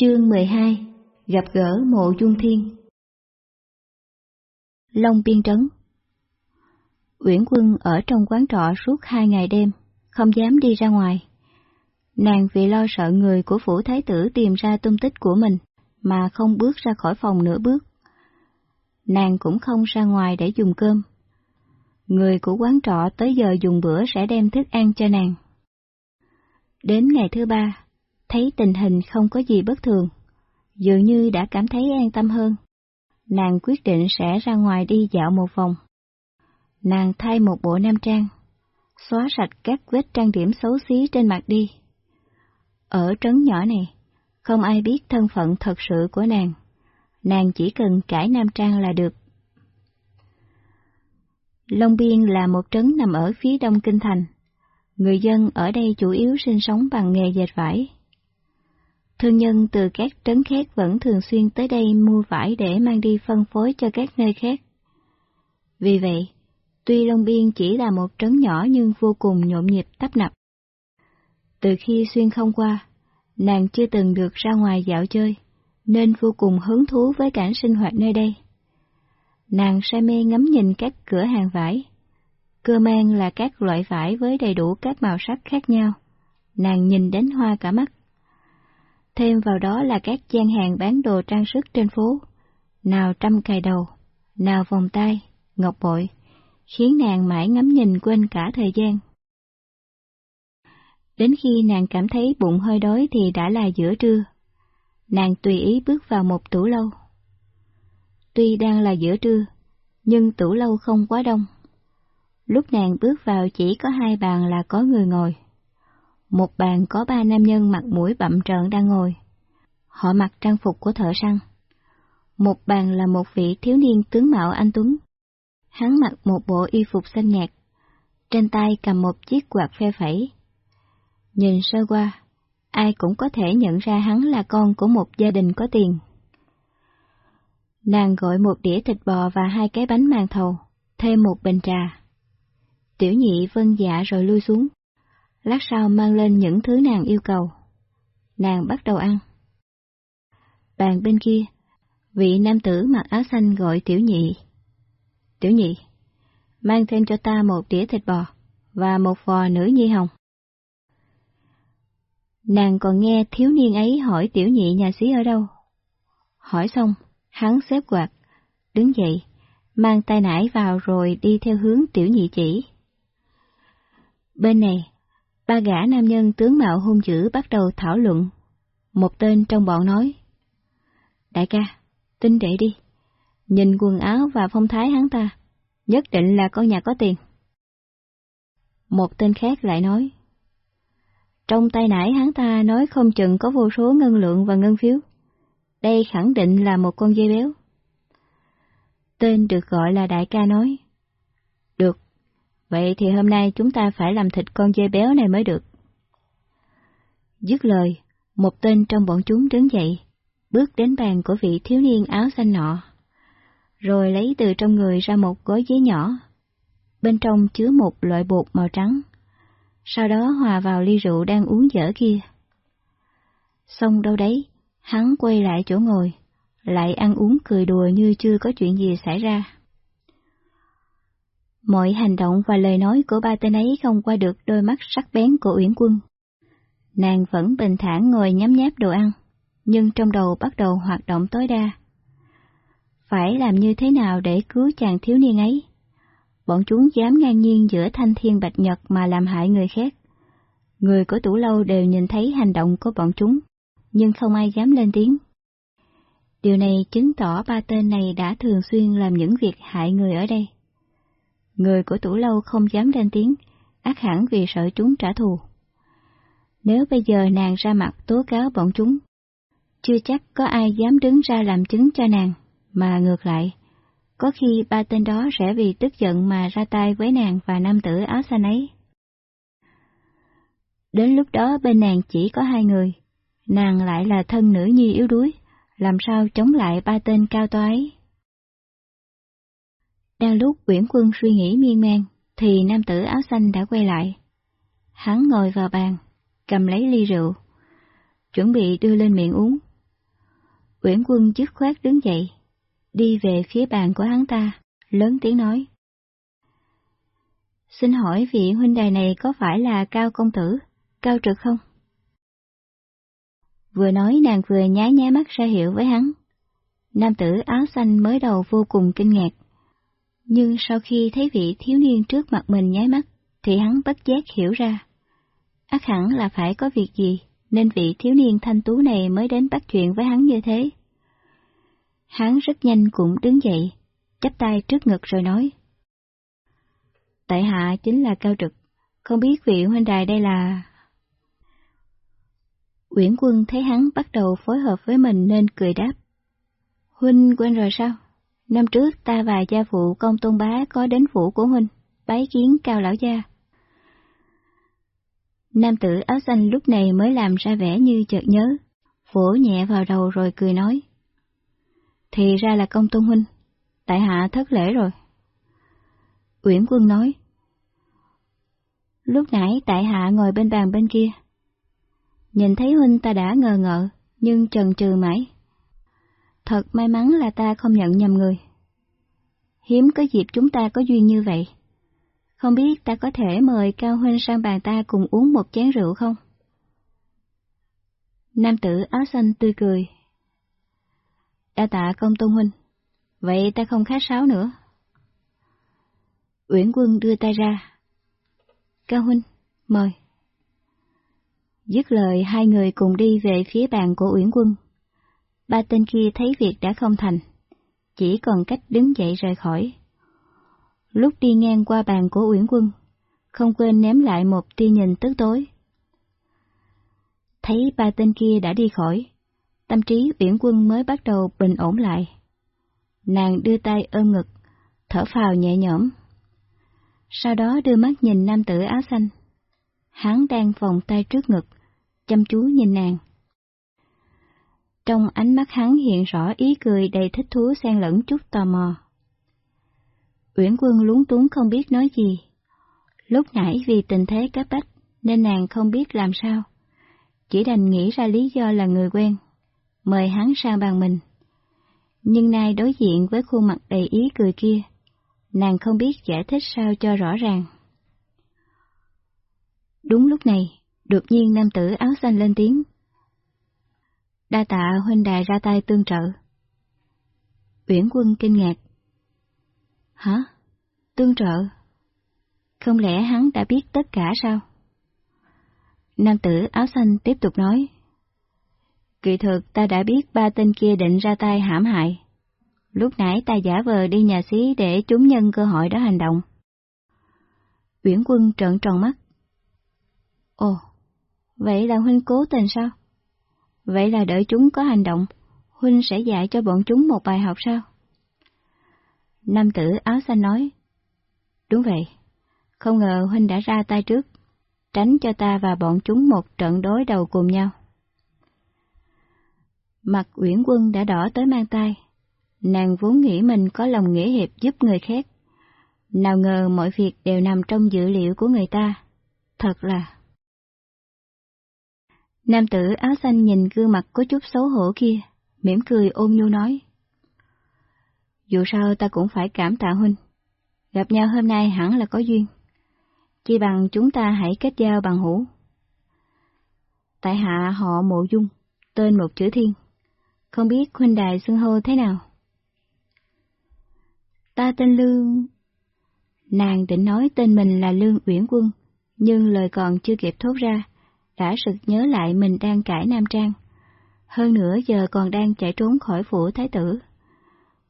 Chương 12 Gặp gỡ mộ dung thiên Long Biên Trấn Uyển Quân ở trong quán trọ suốt hai ngày đêm, không dám đi ra ngoài. Nàng vì lo sợ người của phủ thái tử tìm ra tung tích của mình, mà không bước ra khỏi phòng nửa bước. Nàng cũng không ra ngoài để dùng cơm. Người của quán trọ tới giờ dùng bữa sẽ đem thức ăn cho nàng. Đến ngày thứ ba, thấy tình hình không có gì bất thường, dường như đã cảm thấy an tâm hơn. Nàng quyết định sẽ ra ngoài đi dạo một vòng. Nàng thay một bộ nam trang, xóa sạch các vết trang điểm xấu xí trên mặt đi. Ở trấn nhỏ này, không ai biết thân phận thật sự của nàng. Nàng chỉ cần cải nam trang là được. Long Biên là một trấn nằm ở phía đông kinh thành. Người dân ở đây chủ yếu sinh sống bằng nghề dệt vải. Thương nhân từ các trấn khác vẫn thường xuyên tới đây mua vải để mang đi phân phối cho các nơi khác. Vì vậy, tuy Long Biên chỉ là một trấn nhỏ nhưng vô cùng nhộn nhịp tấp nập. Từ khi xuyên không qua, nàng chưa từng được ra ngoài dạo chơi, nên vô cùng hứng thú với cảnh sinh hoạt nơi đây. Nàng say mê ngắm nhìn các cửa hàng vải. Cơ mang là các loại vải với đầy đủ các màu sắc khác nhau. Nàng nhìn đến hoa cả mắt. Thêm vào đó là các gian hàng bán đồ trang sức trên phố, nào trăm cài đầu, nào vòng tay, ngọc bội, khiến nàng mãi ngắm nhìn quên cả thời gian. Đến khi nàng cảm thấy bụng hơi đói thì đã là giữa trưa. Nàng tùy ý bước vào một tủ lâu. Tuy đang là giữa trưa, nhưng tủ lâu không quá đông. Lúc nàng bước vào chỉ có hai bàn là có người ngồi. Một bàn có ba nam nhân mặt mũi bậm trợn đang ngồi. Họ mặc trang phục của thợ săn. Một bàn là một vị thiếu niên tướng mạo anh Tuấn. Hắn mặc một bộ y phục xanh nhạt, trên tay cầm một chiếc quạt phe phẩy. Nhìn sơ qua, ai cũng có thể nhận ra hắn là con của một gia đình có tiền. Nàng gọi một đĩa thịt bò và hai cái bánh màn thầu, thêm một bình trà. Tiểu nhị vân dạ rồi lui xuống lát sau mang lên những thứ nàng yêu cầu. Nàng bắt đầu ăn. Bàn bên kia, vị nam tử mặc áo xanh gọi tiểu nhị. Tiểu nhị, mang thêm cho ta một đĩa thịt bò và một vò nữ nhi hồng. Nàng còn nghe thiếu niên ấy hỏi tiểu nhị nhà sĩ ở đâu. Hỏi xong, hắn xếp quạt, đứng dậy, mang tay nải vào rồi đi theo hướng tiểu nhị chỉ. Bên này, Ba gã nam nhân tướng mạo hung dữ bắt đầu thảo luận. Một tên trong bọn nói. Đại ca, tin đệ đi. Nhìn quần áo và phong thái hắn ta, nhất định là con nhà có tiền. Một tên khác lại nói. Trong tay nãy hắn ta nói không chừng có vô số ngân lượng và ngân phiếu. Đây khẳng định là một con dây béo. Tên được gọi là đại ca nói. Vậy thì hôm nay chúng ta phải làm thịt con dê béo này mới được. Dứt lời, một tên trong bọn chúng đứng dậy, bước đến bàn của vị thiếu niên áo xanh nọ, rồi lấy từ trong người ra một gói giấy nhỏ, bên trong chứa một loại bột màu trắng, sau đó hòa vào ly rượu đang uống dở kia. Xong đâu đấy, hắn quay lại chỗ ngồi, lại ăn uống cười đùa như chưa có chuyện gì xảy ra. Mọi hành động và lời nói của ba tên ấy không qua được đôi mắt sắc bén của Uyển Quân. Nàng vẫn bình thản ngồi nhắm nháp đồ ăn, nhưng trong đầu bắt đầu hoạt động tối đa. Phải làm như thế nào để cứu chàng thiếu niên ấy? Bọn chúng dám ngang nhiên giữa thanh thiên bạch nhật mà làm hại người khác. Người của tủ lâu đều nhìn thấy hành động của bọn chúng, nhưng không ai dám lên tiếng. Điều này chứng tỏ ba tên này đã thường xuyên làm những việc hại người ở đây người của tủ lâu không dám lên tiếng, ác hẳn vì sợ chúng trả thù. Nếu bây giờ nàng ra mặt tố cáo bọn chúng, chưa chắc có ai dám đứng ra làm chứng cho nàng, mà ngược lại, có khi ba tên đó sẽ vì tức giận mà ra tay với nàng và nam tử áo xanh ấy. Đến lúc đó bên nàng chỉ có hai người, nàng lại là thân nữ nhi yếu đuối, làm sao chống lại ba tên cao toái? ấy. Đang lúc Quyển Quân suy nghĩ miên man, thì nam tử áo xanh đã quay lại. Hắn ngồi vào bàn, cầm lấy ly rượu, chuẩn bị đưa lên miệng uống, Uyển Quân dứt khoát đứng dậy, đi về phía bàn của hắn ta, lớn tiếng nói. Xin hỏi vị huynh đài này có phải là Cao Công Tử, Cao Trực không? Vừa nói nàng vừa nháy nháy mắt ra hiệu với hắn. Nam tử áo xanh mới đầu vô cùng kinh ngạc. Nhưng sau khi thấy vị thiếu niên trước mặt mình nháy mắt, thì hắn bất giác hiểu ra. ác hẳn là phải có việc gì, nên vị thiếu niên thanh tú này mới đến bắt chuyện với hắn như thế. Hắn rất nhanh cũng đứng dậy, chắp tay trước ngực rồi nói. Tại hạ chính là Cao Trực, không biết vị huynh đài đây là... Uyển Quân thấy hắn bắt đầu phối hợp với mình nên cười đáp. Huynh quên rồi sao? Năm trước ta và gia phụ công tôn bá có đến phủ của Huynh, bái kiến cao lão gia. Nam tử áo xanh lúc này mới làm ra vẻ như chợt nhớ, vỗ nhẹ vào đầu rồi cười nói. Thì ra là công tôn huynh, tại hạ thất lễ rồi. Uyển quân nói. Lúc nãy tại hạ ngồi bên bàn bên kia. Nhìn thấy huynh ta đã ngờ ngợ, nhưng trần trừ mãi. Thật may mắn là ta không nhận nhầm người. Hiếm có dịp chúng ta có duyên như vậy. Không biết ta có thể mời Cao Huynh sang bàn ta cùng uống một chén rượu không? Nam tử áo xanh tươi cười. Đa tạ công tôn huynh, vậy ta không khát sáo nữa. Uyển quân đưa tay ra. Cao huynh, mời. Dứt lời hai người cùng đi về phía bàn của Uyển quân. Ba tên kia thấy việc đã không thành, chỉ còn cách đứng dậy rời khỏi. Lúc đi ngang qua bàn của Uyển Quân, không quên ném lại một tia nhìn tức tối. Thấy ba tên kia đã đi khỏi, tâm trí Uyển Quân mới bắt đầu bình ổn lại. Nàng đưa tay ôm ngực, thở phào nhẹ nhõm. Sau đó đưa mắt nhìn nam tử áo xanh. Hắn đang vòng tay trước ngực, chăm chú nhìn nàng. Trong ánh mắt hắn hiện rõ ý cười đầy thích thú xen lẫn chút tò mò. Uyển Quân lúng túng không biết nói gì. Lúc nãy vì tình thế cấp bách nên nàng không biết làm sao. Chỉ đành nghĩ ra lý do là người quen, mời hắn sang bàn mình. Nhưng nay đối diện với khuôn mặt đầy ý cười kia, nàng không biết giải thích sao cho rõ ràng. Đúng lúc này, đột nhiên nam tử áo xanh lên tiếng. Đa tạ huynh đài ra tay tương trợ. Uyển quân kinh ngạc, Hả? Tương trợ? Không lẽ hắn đã biết tất cả sao? Nam tử áo xanh tiếp tục nói. Kỳ thực ta đã biết ba tên kia định ra tay hãm hại. Lúc nãy ta giả vờ đi nhà xí để chúng nhân cơ hội đó hành động. Uyển quân trợn tròn mắt. Ồ, vậy là huynh cố tình sao? Vậy là đợi chúng có hành động, huynh sẽ dạy cho bọn chúng một bài học sao? Nam tử áo xanh nói. Đúng vậy, không ngờ huynh đã ra tay trước, tránh cho ta và bọn chúng một trận đối đầu cùng nhau. Mặt Uyển Quân đã đỏ tới mang tay, nàng vốn nghĩ mình có lòng nghĩa hiệp giúp người khác. Nào ngờ mọi việc đều nằm trong dữ liệu của người ta, thật là... Nam tử áo xanh nhìn gương mặt có chút xấu hổ kia, mỉm cười ôm nhu nói. Dù sao ta cũng phải cảm tạ huynh. Gặp nhau hôm nay hẳn là có duyên. Chỉ bằng chúng ta hãy kết giao bằng hữu. Tại hạ họ mộ dung, tên một chữ thiên. Không biết huynh đài xưng hô thế nào? Ta tên Lương... Nàng định nói tên mình là Lương Uyển Quân, nhưng lời còn chưa kịp thốt ra, đã sực nhớ lại mình đang cải Nam Trang. Hơn nữa giờ còn đang chạy trốn khỏi phủ thái tử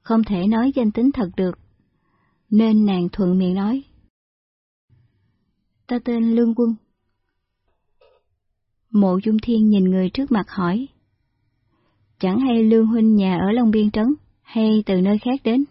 không thể nói danh tính thật được, nên nàng thuận miệng nói. Ta tên Lương Quân. Mộ Dung Thiên nhìn người trước mặt hỏi. Chẳng hay Lương Huynh nhà ở Long Biên Trấn, hay từ nơi khác đến?